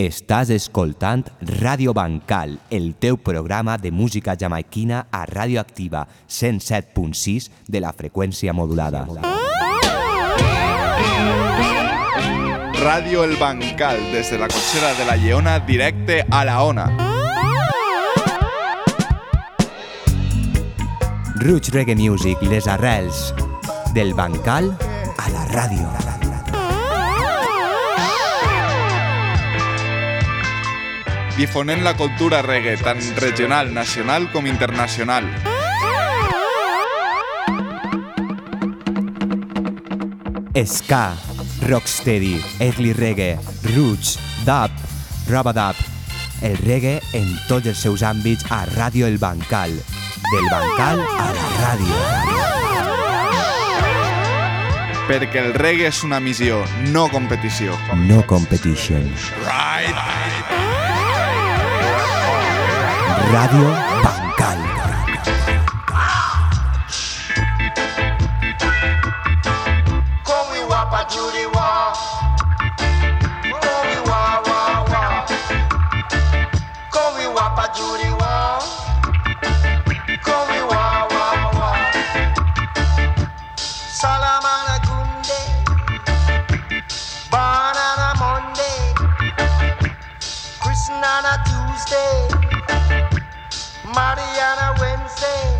Estàs escoltant Radio Bancal, el teu programa de música jamaiquina a radioactiva de la freqüència modulada. Radio El Bancal, desde la cochera de la Lleona, directe a la ONA. Roots Reggae Music, les arrels del Bancal a la ràdio. difonent la cultura reggae, tant regional, nacional com internacional. Ska, rocksteady, early reggae, roots, dub, rabadab. El reggae en tots els seus àmbits a Ràdio El Bancal. Del Bancal a la ràdio. Perquè el reggae és una missió, no competició. No competition. Right. Radio Mariana Wednesday.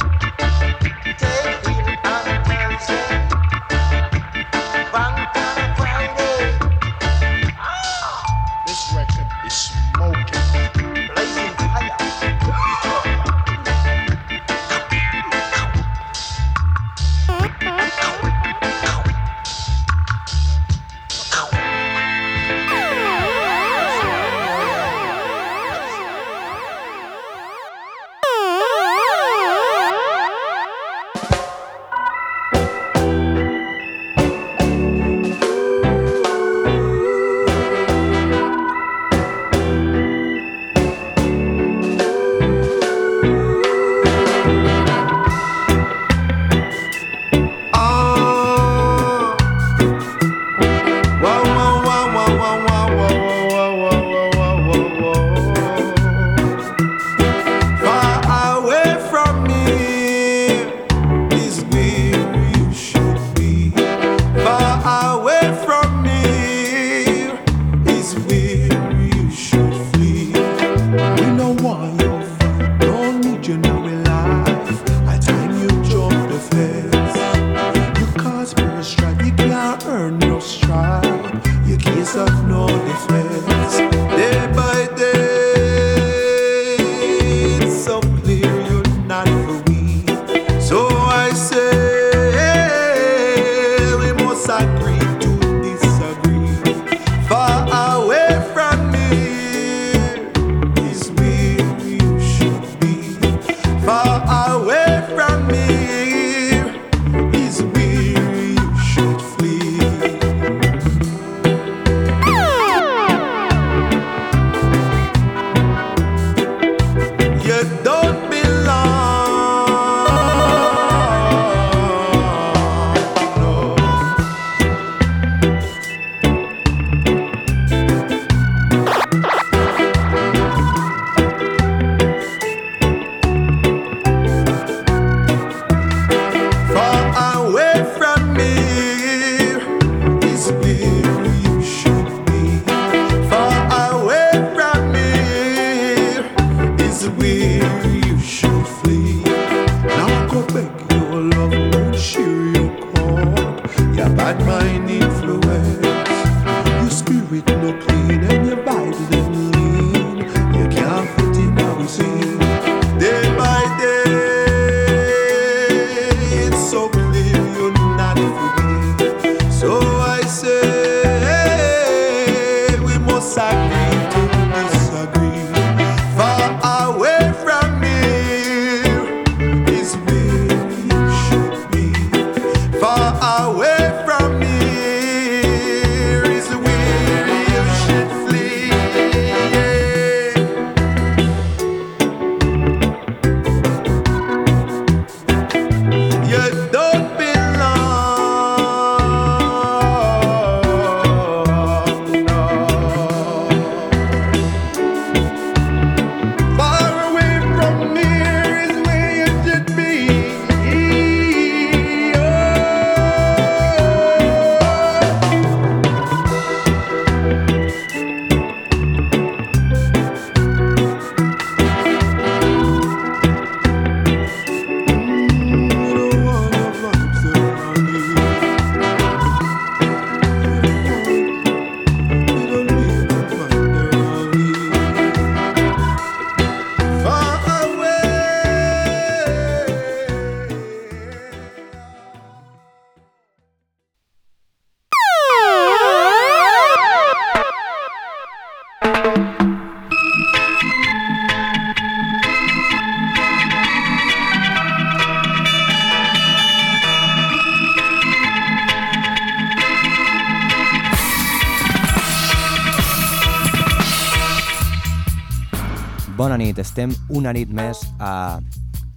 Nit, estem una nit més a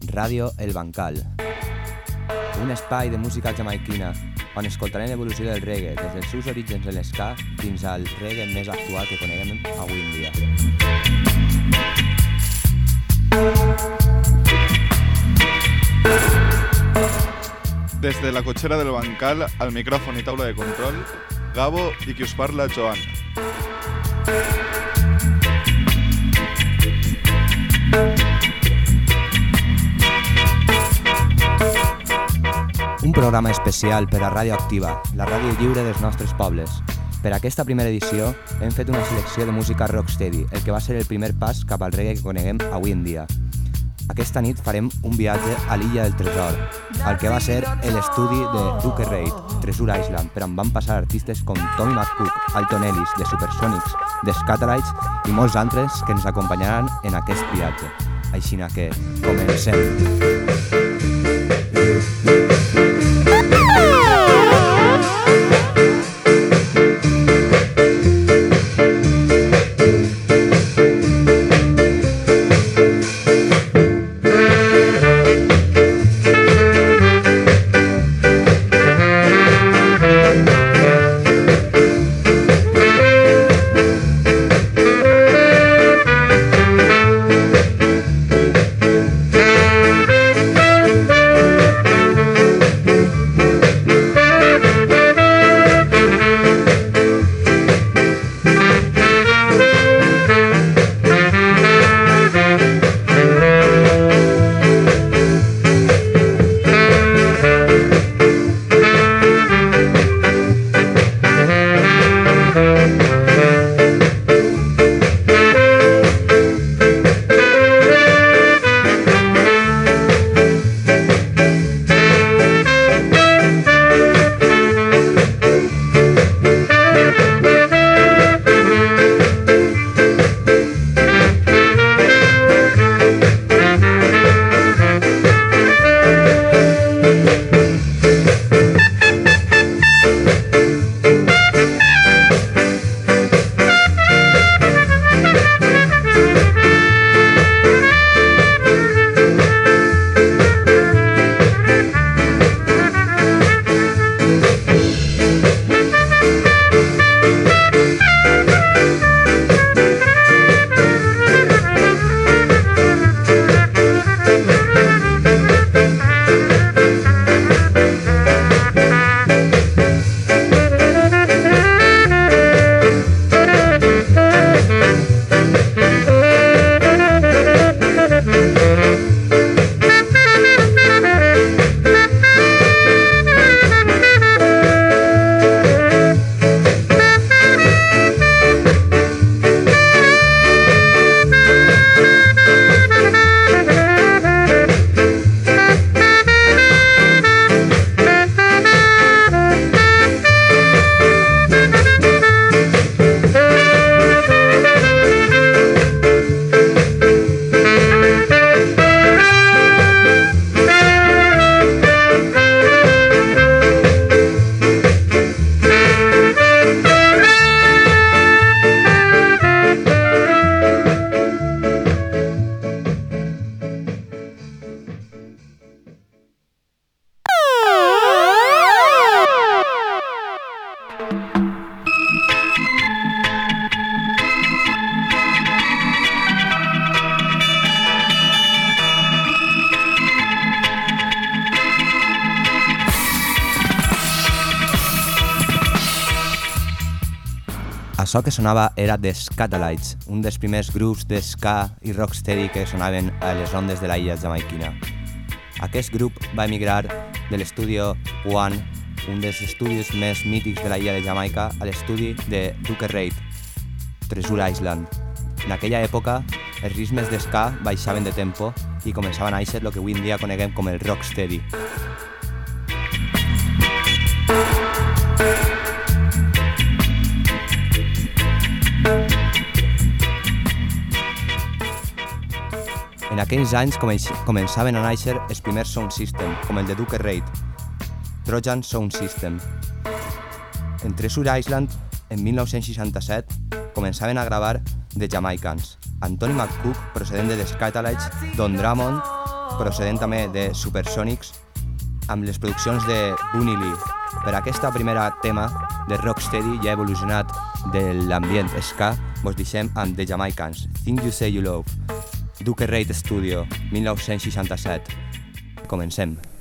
Ràdio El Bancal. Un espai de música jamaiquina on escoltarem l'evolució del reggae des dels seus orígens en l'esca fins al reggae més actual que coneguem avui en dia. Des de la cotxera del bancal, al micròfon i taula de control, Gabo i qui us parla, Joan. Programa especial per a Ràdio Activa, la ràdio lliure dels nostres pobles. Per aquesta primera edició hem fet una selecció de música rocksteady, el que va ser el primer pas cap al reggae que coneguem avui en dia. Aquesta nit farem un viatge a l'illa del Tresor, al que va ser l'estudi de Duke Reid, Treasure Island, per on van passar artistes com Tommy McCook, Alton Ellis, de Supersonics, de Scatolites i molts altres que ens acompanyaran en aquest viatge. Així que comencem. Açò que sonava era The Scatolites, un dels primers grups de ska i rocksteady que sonaven a les ondes de la illa jamaiquina. Aquest grup va emigrar de l'estudi One, un dels estudis més mítics de la illa de Jamaica, a l'estudi de Duke Reid, Treasure Island. En aquella època, els ritmes d'esca baixaven de tempo i començaven a néixer el que avui en dia coneguem com el rocksteady. Aquells anys començ- començaven a néixer els primers sound system, com el de Duke Reid, Trojan Sound System. En Treasure Island, en 1967, començaven a gravar The Jamaicans. Anthony McCook, procedent de The Scatalites, Don Drummond, procedent també de Supersonics, amb les produccions de Bunny Lee. Per aquesta primera tema de Rocksteady ja evolucionat de l'ambient ska, vos deixem amb The Jamaicans, Think You Say You Love, Duke Reid Studio, 1967. Comencem.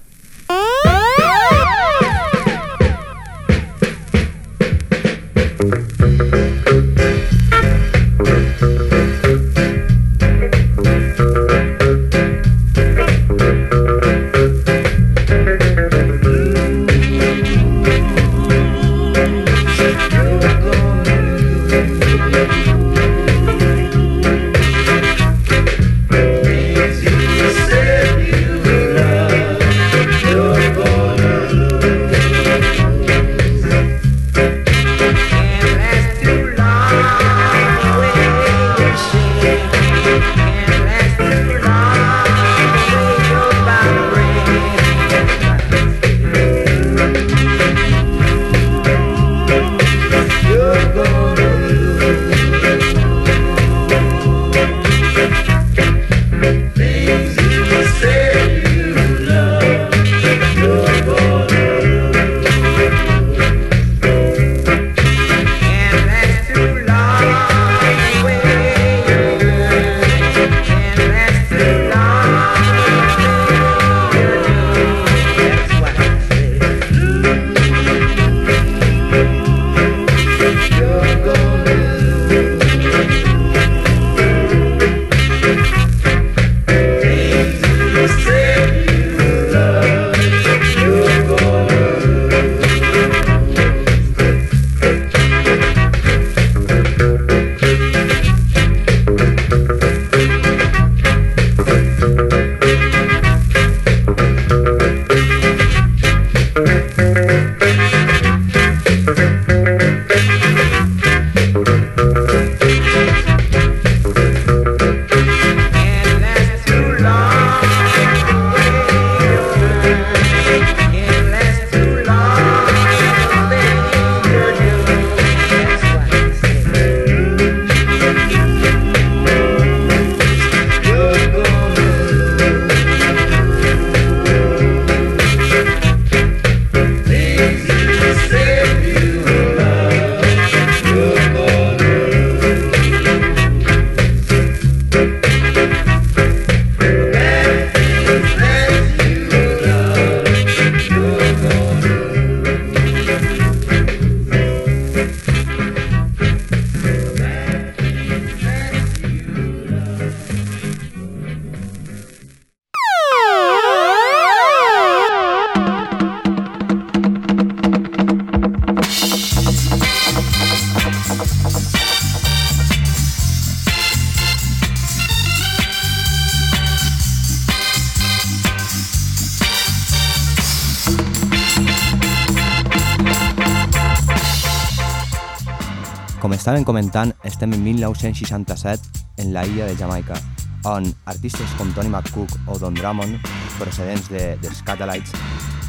Estaven comentant, estem en 1967 en la illa de Jamaica, on artistes com Tony McCook o Don Drummond, procedents de, dels Catalites,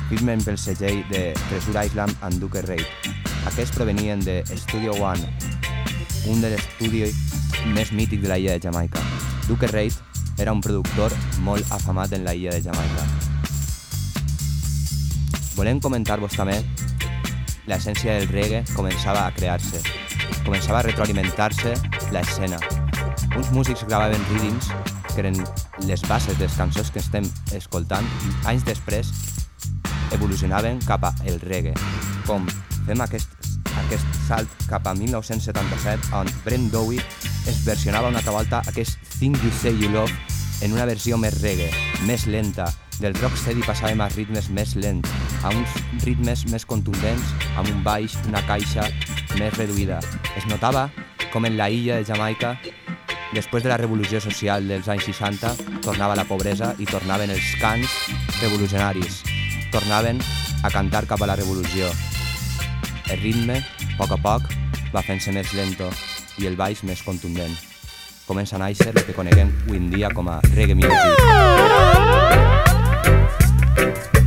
firmen pel segell de Treasure Island and Duke Reid. Aquests provenien de Studio One, un de l'estudi més mític de la illa de Jamaica. Duke Reid era un productor molt afamat en la illa de Jamaica. Volem comentar-vos també l'essència del reggae començava a crear-se, començava a retroalimentar-se l'escena. Uns músics gravaven rhythms que eren les bases de les cançons que estem escoltant i anys després evolucionaven cap a el reggae, com fem aquest, aquest salt cap a 1977 on Brent Dowie es versionava una altra volta aquest Think You Say You Love en una versió més reggae, més lenta, del rocksteady passàvem a ritmes més lents, a uns ritmes més contundents, amb un baix, una caixa més reduïda. Es notava com en la illa de Jamaica, després de la revolució social dels anys 60, tornava la pobresa i tornaven els cants revolucionaris. Tornaven a cantar cap a la revolució. El ritme, a poc a poc, va fent-se més lento i el baix més contundent. Comença a néixer el que coneguem avui en dia com a reggae music. Thank you.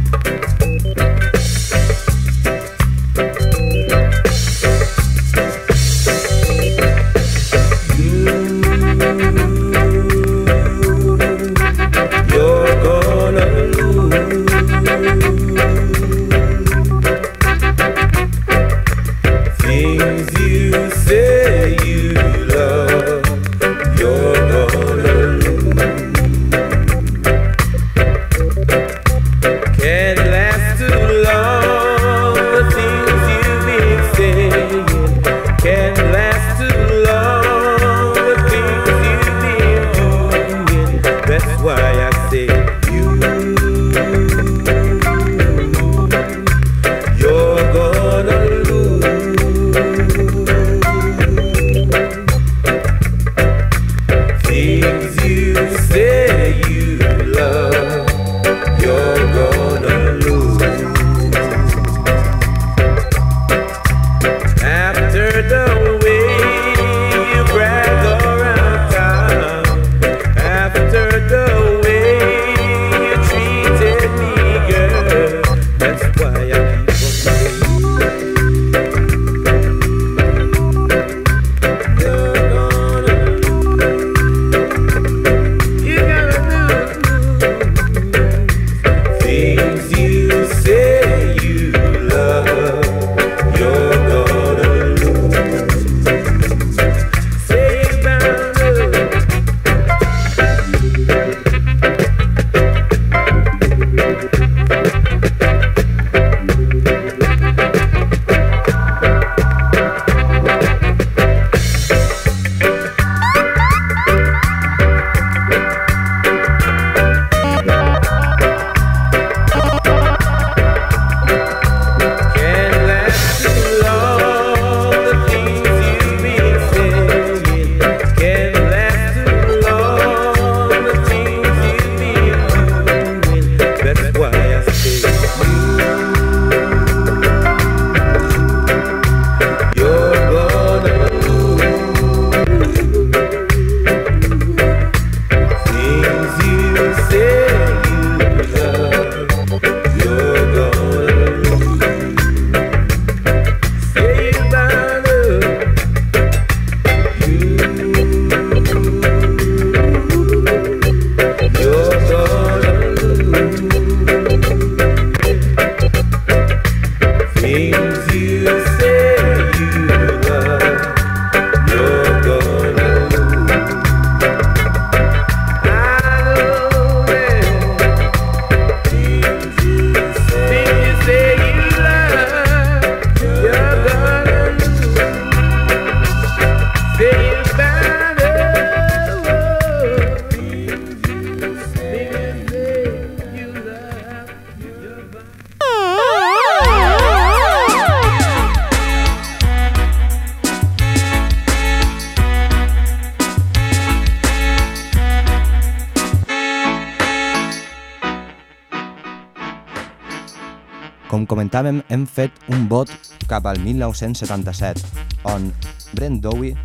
comentàvem, hem fet un vot cap al 1977, on Brent Dowie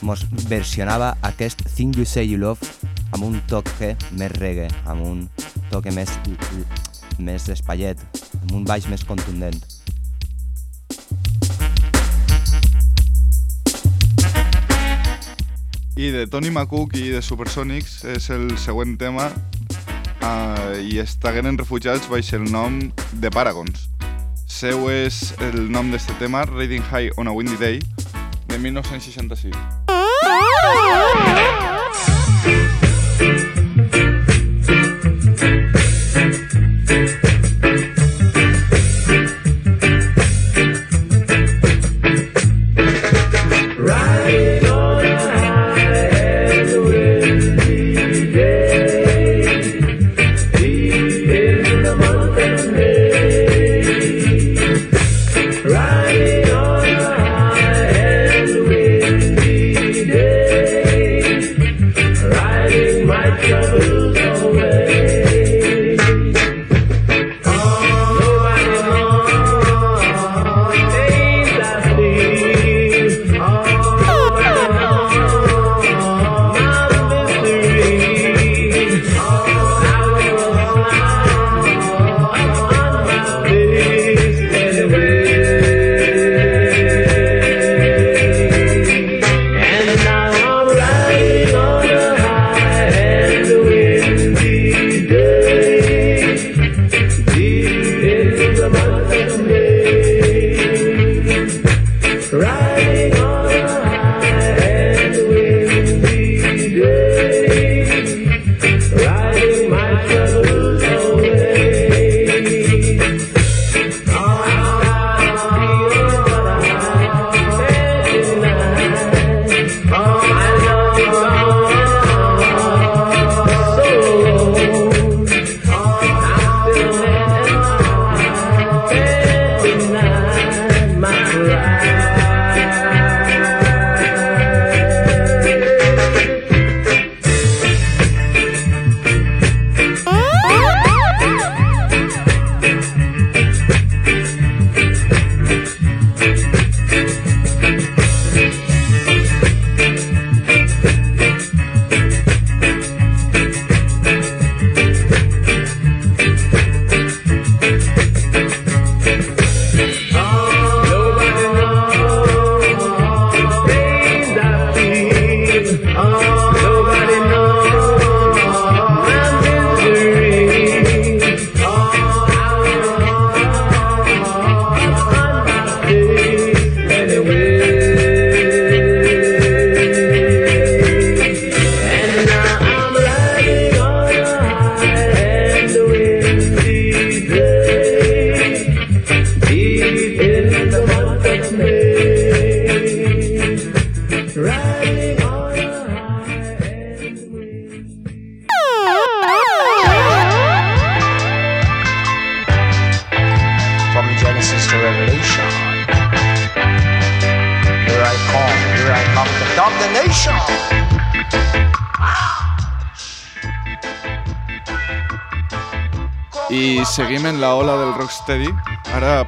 mos versionava aquest Thing You Say You Love amb un toque més reggae, amb un toque més, més espallet, amb un baix més contundent. I de Tony McCook i de Supersonics és el següent tema uh, i estaguen refugiats baix el nom de Paragons. Seu és el nom d'este tema, Riding High on a Windy Day, de 1966.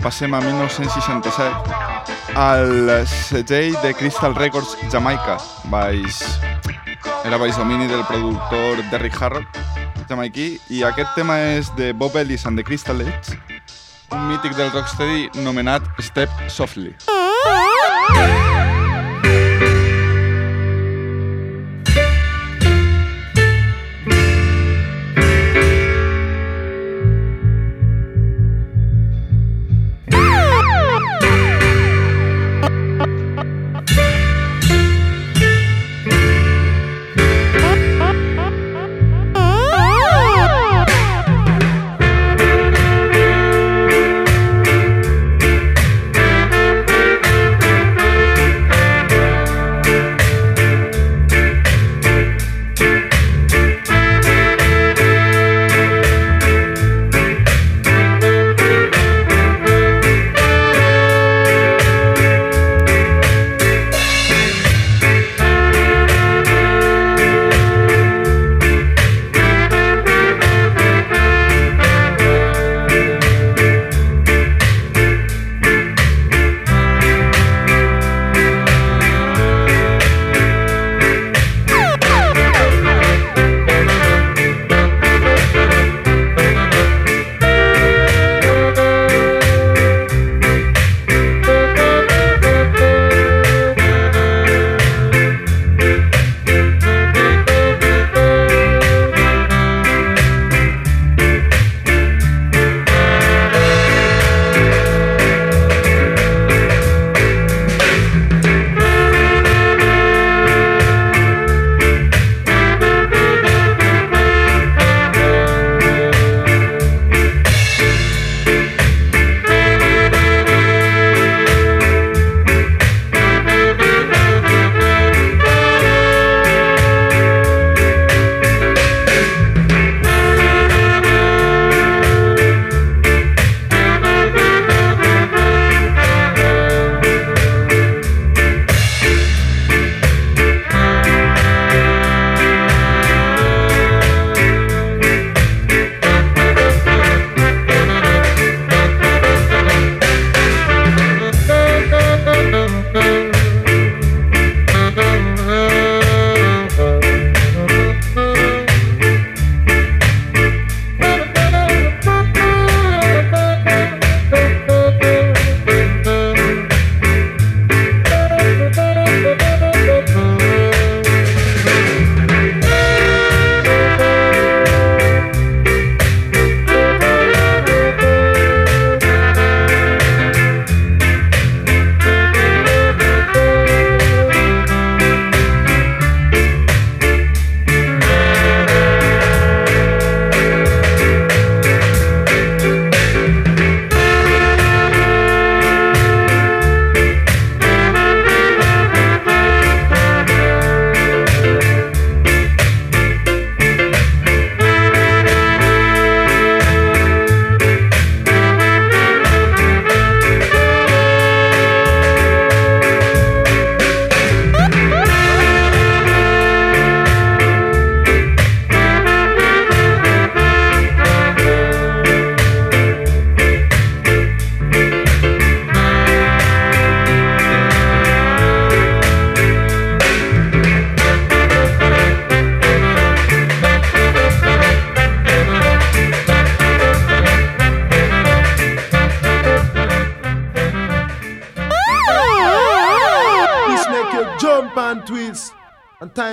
Passem a 1967 al segell de Crystal Records Jamaica, baix, era baix domini del productor Derrick Harrod, jamaiquí, i aquest tema és de Bob Ellis and the Crystal Edge, un mític del rocksteady nomenat Step Softly. This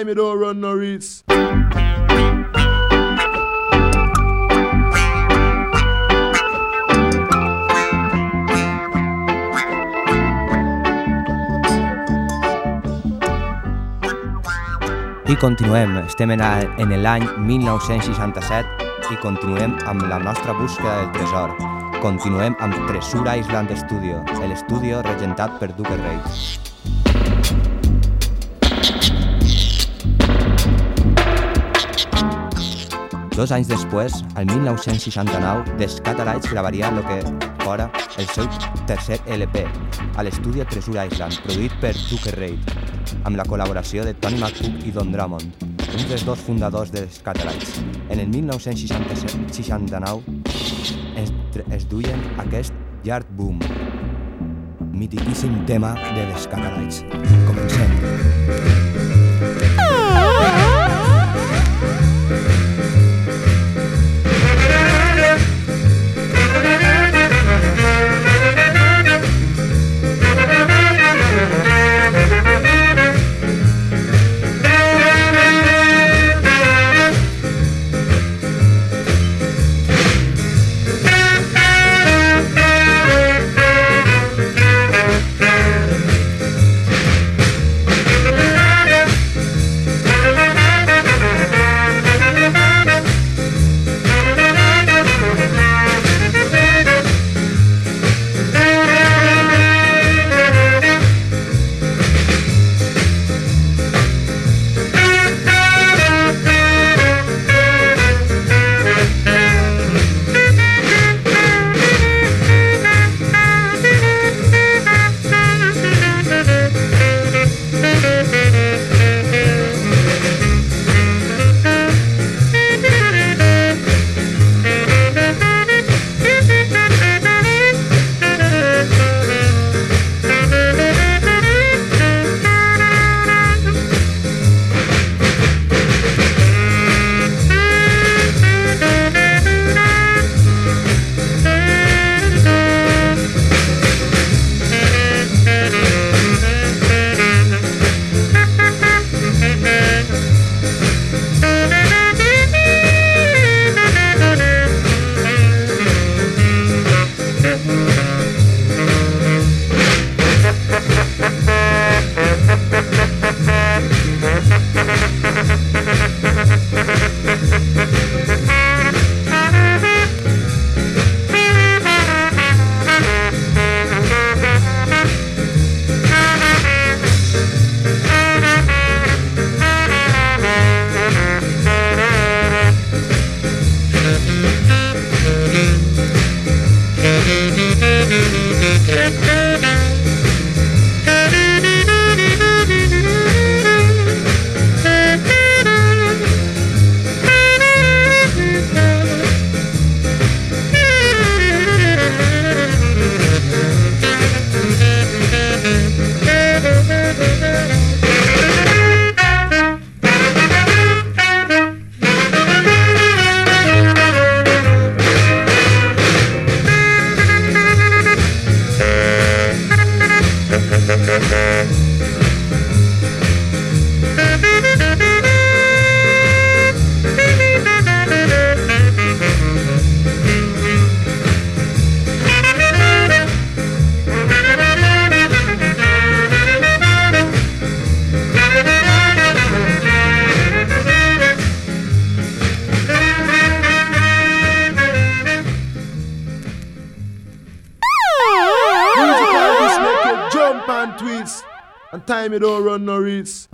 time you don't run no risks. I continuem, estem en, l'any 1967 i continuem amb la nostra búsqueda del tresor. Continuem amb Tresura Island Studio, l'estudi regentat per Duke Reid. Dos anys després, al 1969, The Scatterites gravaria el que fora el seu tercer LP, a l'estudi Tresura Island, produït per Duke Reid. amb la col·laboració de Tony McCook i Don Drummond, uns dels dos fundadors dels Catalites. En el 1969 es, es duien aquest Yard Boom, mitiquíssim tema de les Catalites. Comencem. And twist. And time you don't run no risks.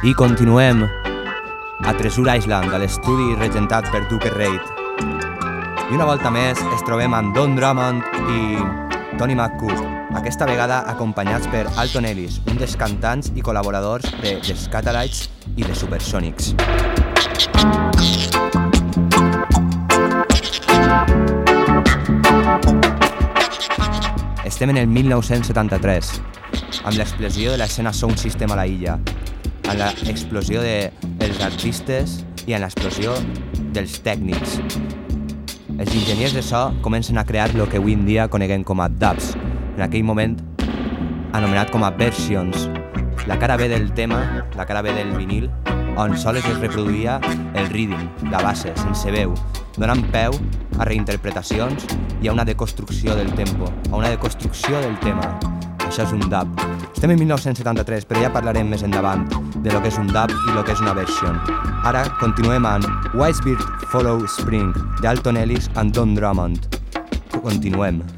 I continuem a Treasure Island, a l'estudi regentat per Duke Reid. I una volta més es trobem amb Don Drummond i Tony McCook, aquesta vegada acompanyats per Alton Ellis, un dels cantants i col·laboradors de The Scatalites i de Supersonics. Estem en el 1973, amb l'explosió de l'escena Sound System a la illa, amb l'explosió de, dels artistes i amb l'explosió dels tècnics. Els enginyers de so comencen a crear el que avui en dia coneguem com a dubs, en aquell moment anomenat com a versions. La cara B del tema, la cara B del vinil, on sols es reproduïa el rhythm, la base, sense veu, donant peu a reinterpretacions i a una deconstrucció del tempo, a una deconstrucció del tema. Això és un dub. Estem en 1973, però ja parlarem més endavant de lo que és un dub i lo que és una version. Ara continuem amb Wisebeard Follow Spring, d'Alton Ellis and Don Drummond. Continuem. acabem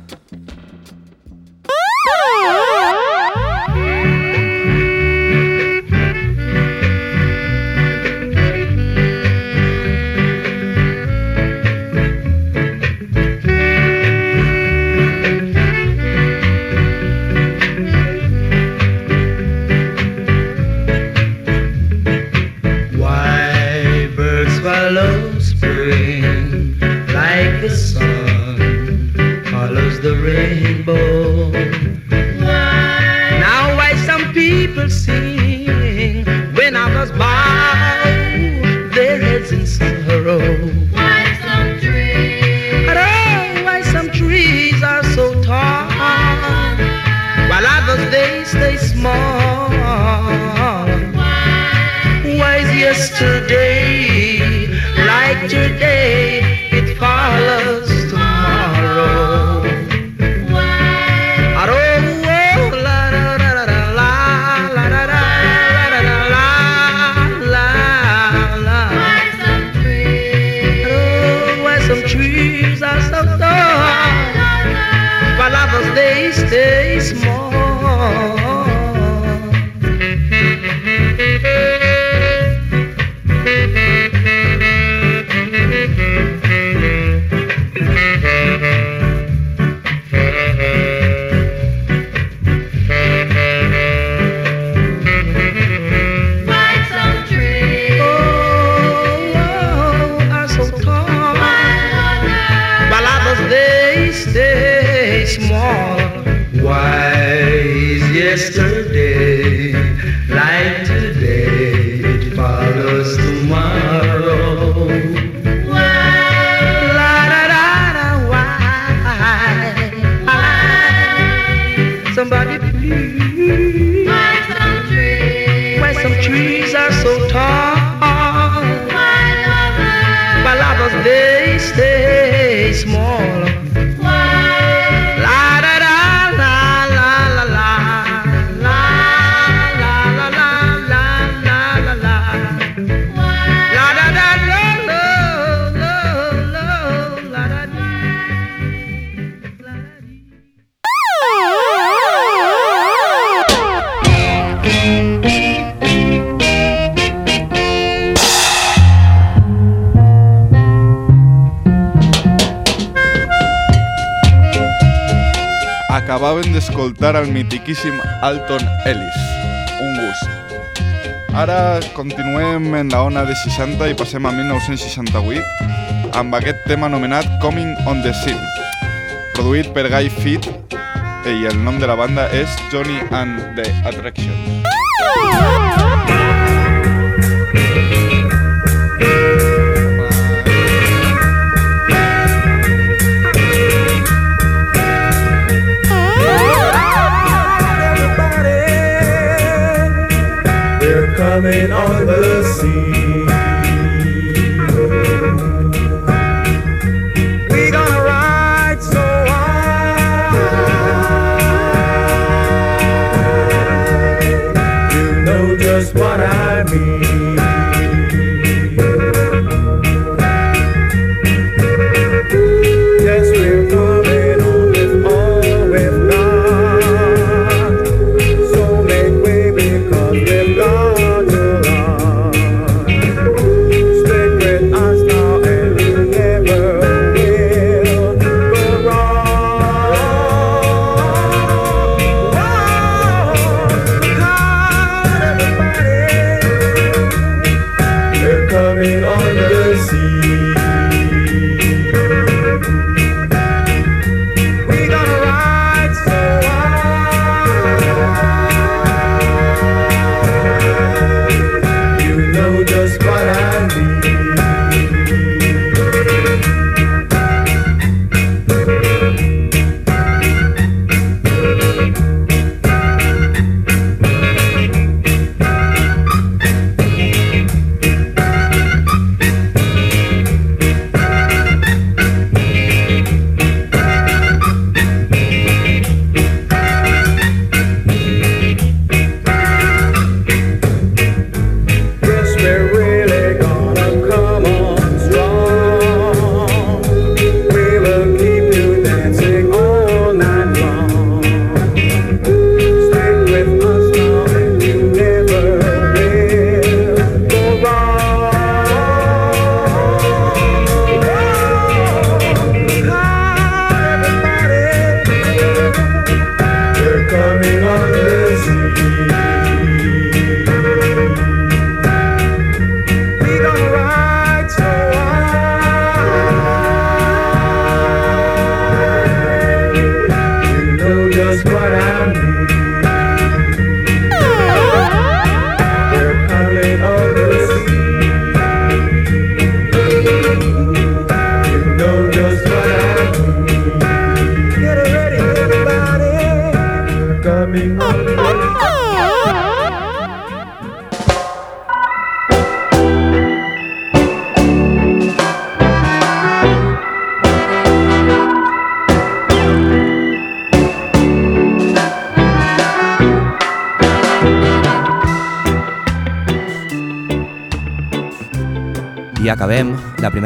Mr. boníssim Alton Ellis. Un gust. Ara continuem en la ona de 60 i passem a 1968 amb aquest tema anomenat Coming on the Scene, produït per Guy Fitt eh, i el nom de la banda és Johnny and the Attraction. coming on the scene.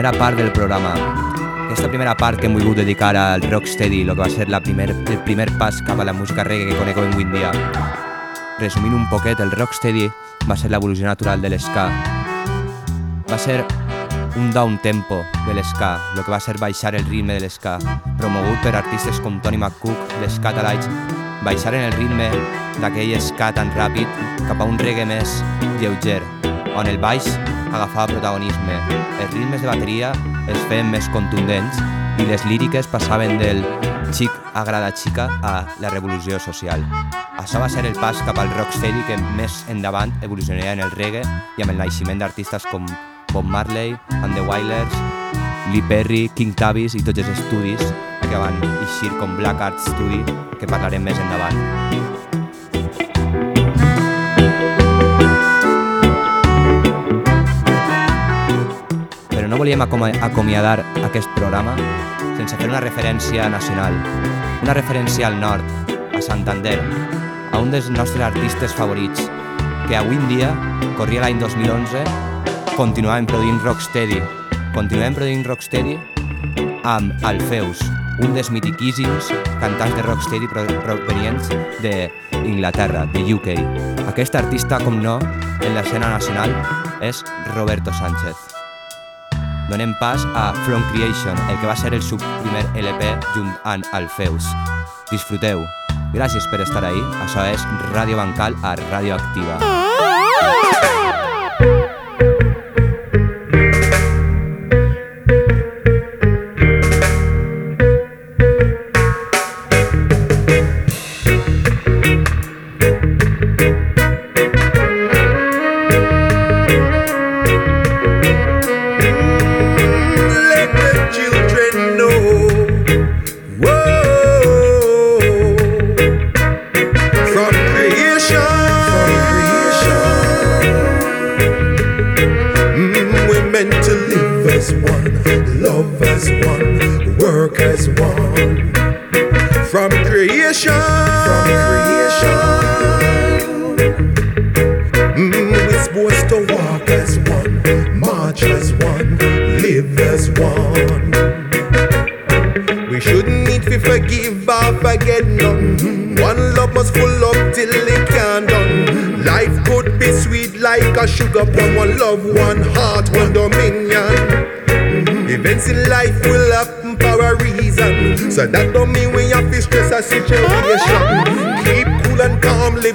Primera part del programa. Aquesta primera part que hem volgut dedicar al rocksteady, el que va ser la primer, el primer pas cap a la música reggae que conec avui en dia. Resumint un poquet, el rocksteady va ser l'evolució natural de l'esca. Va ser un down tempo de l'esca, el que va ser baixar el ritme de l'esca, promogut per artistes com Tony McCook, les baixar en el ritme d'aquell ska tan ràpid cap a un reggae més lleuger, on el baix agafava protagonisme, els ritmes de bateria es feien més contundents i les líriques passaven del xic agrada xica a la revolució social. Això va ser el pas cap al rocksteady que més endavant evolucionaria en el reggae i amb el naixement d'artistes com Bob Marley, and the Wailers, Lee Perry, King Tavis i tots els estudis que van eixir com Black Art Study, que parlarem més endavant. No volíem acom acomiadar aquest programa sense fer una referència nacional, una referència al nord, a Santander, a un dels nostres artistes favorits, que avui en dia, corria l'any 2011, continuàvem produint rocksteady. Continuem produint rocksteady amb Alfeus, un dels mitiquíssims cantants de rocksteady pro provenients d'Inglaterra, de UK. Aquest artista, com no, en l'escena nacional és Roberto Sánchez. Donem pas a From Creation, el que va ser el seu primer LP junt amb Alfeus. Disfruteu. Gràcies per estar ahí. Això és Ràdio Bancal a Ràdio Activa.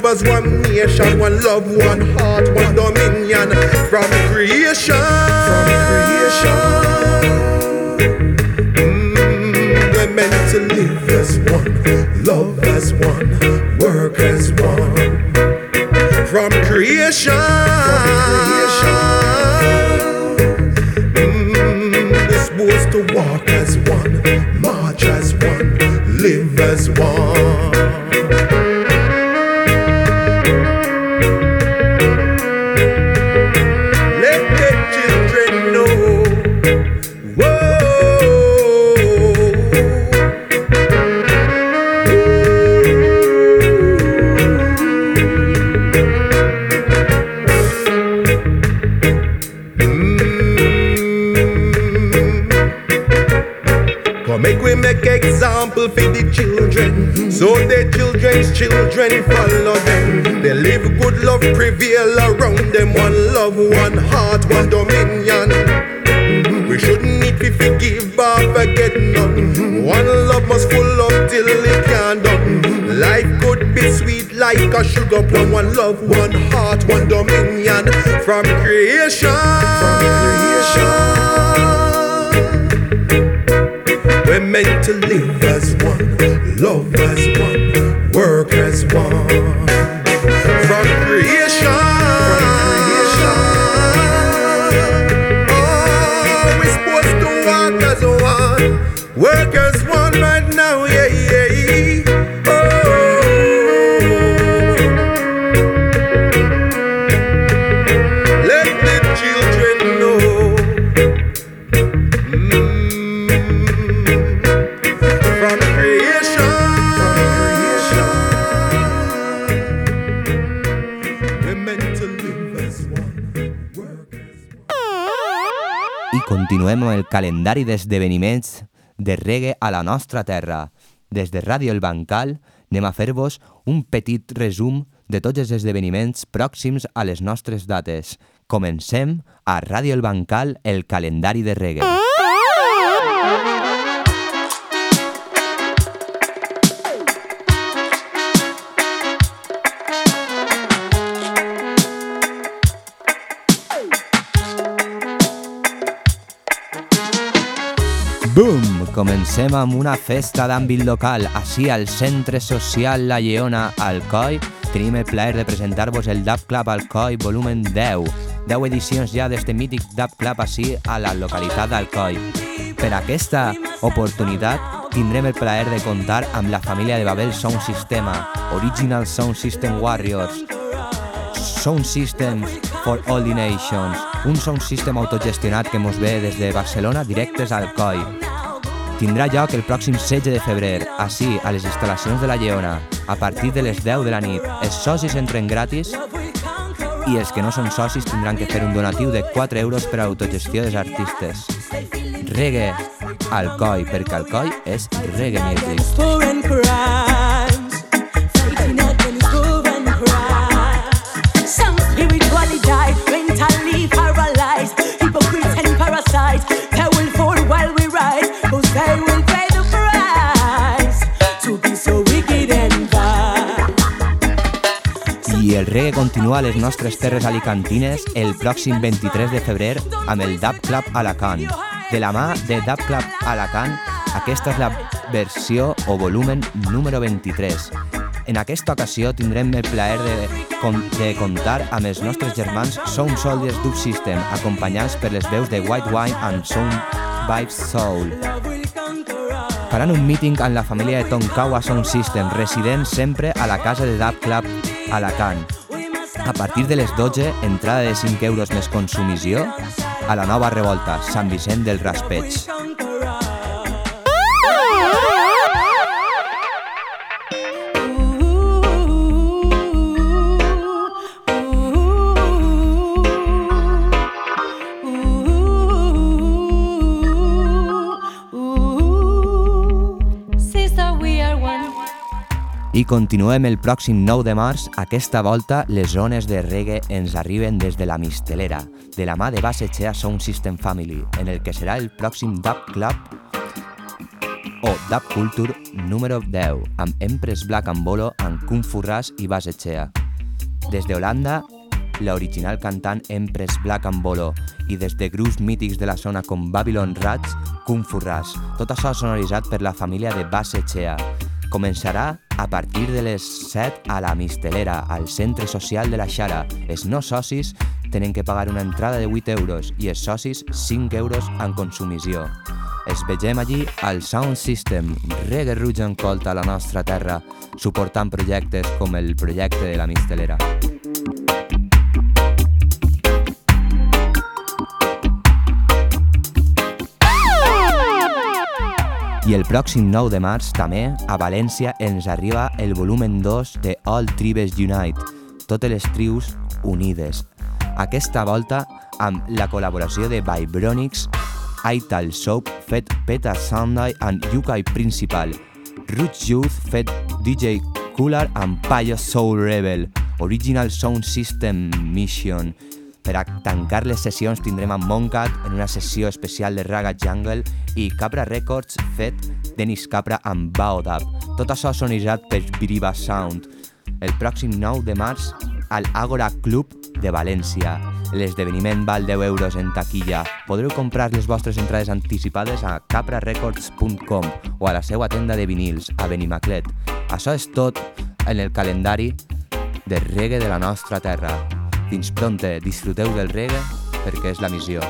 As one nation. One love, one heart, one dominion. From creation. From creation. Mm, we're meant to live as one, love as one, work as one. From creation. From creation. Mm, we're supposed to walk as one, march as one, live as one. Plum. One continuem amb el calendari d'esdeveniments de reggae a la nostra terra. Des de Ràdio El Bancal anem a fer-vos un petit resum de tots els esdeveniments pròxims a les nostres dates. Comencem a Ràdio El Bancal el calendari de reggae. Boom! Comencem amb una festa d'àmbit local. Així, al Centre Social La Lleona, Alcoi, tenim el plaer de presentar-vos el Dub Club Alcoi volumen 10. 10 edicions ja d'este mític Dub Club així a la localitat d'Alcoi. Per aquesta oportunitat tindrem el plaer de comptar amb la família de Babel Sound Systema, Original Sound System Warriors, Sound Systems for All the Nations, un sound system autogestionat que mos ve des de Barcelona directes al COI. Tindrà lloc el pròxim 16 de febrer, així, a les instal·lacions de la Lleona, a partir de les 10 de la nit. Els socis entren gratis i els que no són socis tindran que fer un donatiu de 4 euros per a l'autogestió dels artistes. Reggae al COI, perquè al COI és reggae music. Continua a les nostres terres alicantines el pròxim 23 de febrer amb el Dub Club Alacant. De la mà de Dub Club Alacant, aquesta és la versió o volumen número 23. En aquesta ocasió tindrem el plaer de, de comptar amb els nostres germans Sound Soldiers Dub System, acompanyats per les veus de White Wine and Sound Vibes Soul. Faran un meeting amb la família de Tonkawa Sound System, resident sempre a la casa de Dub Club Alacant. A partir de les 12, entrada de 5 euros més consumició a la nova revolta, Sant Vicent del Raspeig. I continuem el pròxim 9 de març. Aquesta volta les zones de reggae ens arriben des de la Mistelera, de la mà de Basechea Sound System Family, en el que serà el pròxim Dub Club o Dub Culture número 10, amb Empress Black and Bolo, amb Kung Fu Ras i Basechea. Des de Holanda, la original cantant Empress Black and Bolo i des de grups mítics de la zona com Babylon Rats, Kung Fu Ras. Tot això sonoritzat per la família de Basechea. Començarà a partir de les 7 a la Mistelera, al Centre Social de la Xara. Els no socis tenen que pagar una entrada de 8 euros i els socis 5 euros en consumició. Es vegem allí al Sound System, reggae rouge en colta a la nostra terra, suportant projectes com el projecte de la Mistelera. I el pròxim 9 de març, també, a València, ens arriba el volumen 2 de All Tribes Unite, totes les trius unides. Aquesta volta amb la col·laboració de Vibronics, Ital Soap, fet Peta Sunday and Yukai Principal, Roots Youth, fet DJ Cooler and Payo Soul Rebel, Original Sound System Mission, per a tancar les sessions tindrem a Moncat en una sessió especial de Raga Jungle i Capra Records fet Dennis Capra amb Baodab. Tot això sonoritzat per Biriba Sound. El pròxim 9 de març al Agora Club de València. L'esdeveniment val 10 euros en taquilla. Podreu comprar les vostres entrades anticipades a caprarecords.com o a la seva tenda de vinils, a Benimaclet. Això és tot en el calendari de reggae de la nostra terra. Fins pronte, disfruteu del reggae perquè és la missió.